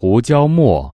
胡椒末。